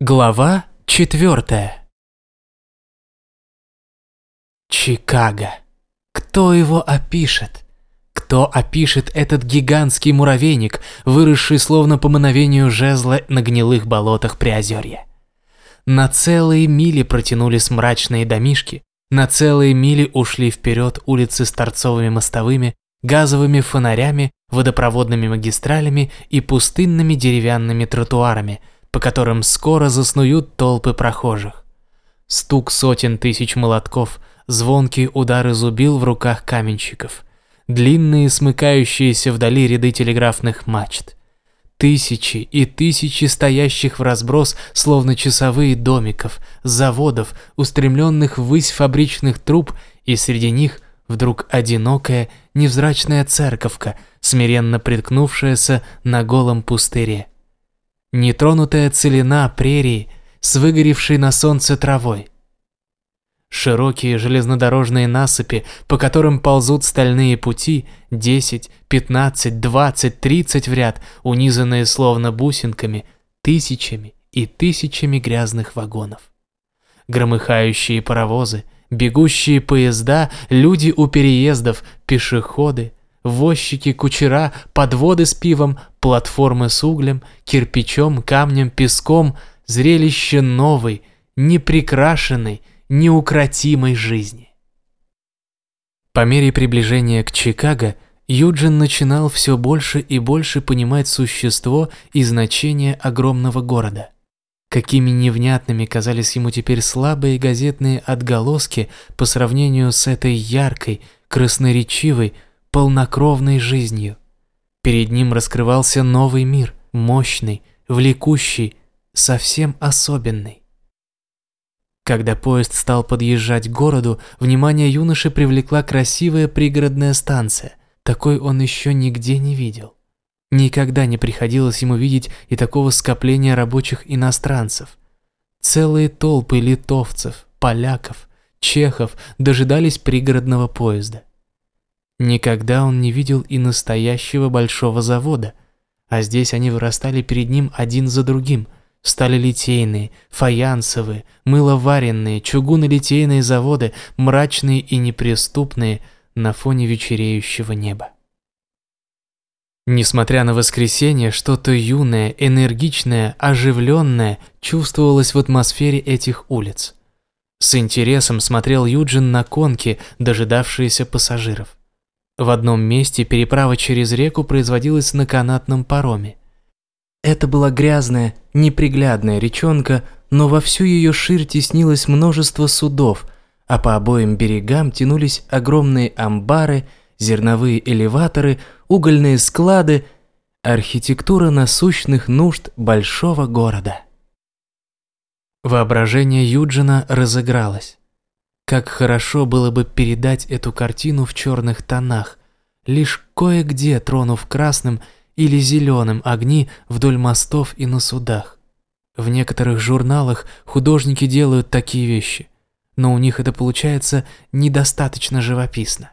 Глава четвертая. Чикаго. Кто его опишет? Кто опишет этот гигантский муравейник, выросший словно по мановению жезла на гнилых болотах Приозерья? На целые мили протянулись мрачные домишки, на целые мили ушли вперед улицы с торцовыми мостовыми, газовыми фонарями, водопроводными магистралями и пустынными деревянными тротуарами – по которым скоро заснуют толпы прохожих. Стук сотен тысяч молотков, звонкие удары зубил в руках каменщиков, длинные смыкающиеся вдали ряды телеграфных мачт. Тысячи и тысячи стоящих в разброс, словно часовые домиков, заводов, устремленных ввысь фабричных труб, и среди них вдруг одинокая, невзрачная церковка, смиренно приткнувшаяся на голом пустыре. Нетронутая целина прерии с выгоревшей на солнце травой. Широкие железнодорожные насыпи, по которым ползут стальные пути, 10, 15, 20, 30 в ряд, унизанные словно бусинками, тысячами и тысячами грязных вагонов. Громыхающие паровозы, бегущие поезда, люди у переездов, пешеходы, возчики, кучера, подводы с пивом, платформы с углем, кирпичом, камнем, песком, зрелище новой, неприкрашенной, неукротимой жизни. По мере приближения к Чикаго, Юджин начинал все больше и больше понимать существо и значение огромного города. Какими невнятными казались ему теперь слабые газетные отголоски по сравнению с этой яркой, красноречивой, полнокровной жизнью. Перед ним раскрывался новый мир, мощный, влекущий, совсем особенный. Когда поезд стал подъезжать к городу, внимание юноши привлекла красивая пригородная станция. Такой он еще нигде не видел. Никогда не приходилось ему видеть и такого скопления рабочих иностранцев. Целые толпы литовцев, поляков, чехов дожидались пригородного поезда. Никогда он не видел и настоящего большого завода, а здесь они вырастали перед ним один за другим. Стали литейные, фаянсовые, мыловаренные, чугунолитейные заводы, мрачные и неприступные на фоне вечереющего неба. Несмотря на воскресенье, что-то юное, энергичное, оживленное чувствовалось в атмосфере этих улиц. С интересом смотрел Юджин на конки, дожидавшиеся пассажиров. В одном месте переправа через реку производилась на канатном пароме. Это была грязная, неприглядная речонка, но во всю ее ширь теснилось множество судов, а по обоим берегам тянулись огромные амбары, зерновые элеваторы, угольные склады, архитектура насущных нужд большого города. Воображение Юджина разыгралось. Как хорошо было бы передать эту картину в черных тонах, лишь кое-где тронув красным или зеленым огни вдоль мостов и на судах. В некоторых журналах художники делают такие вещи, но у них это получается недостаточно живописно.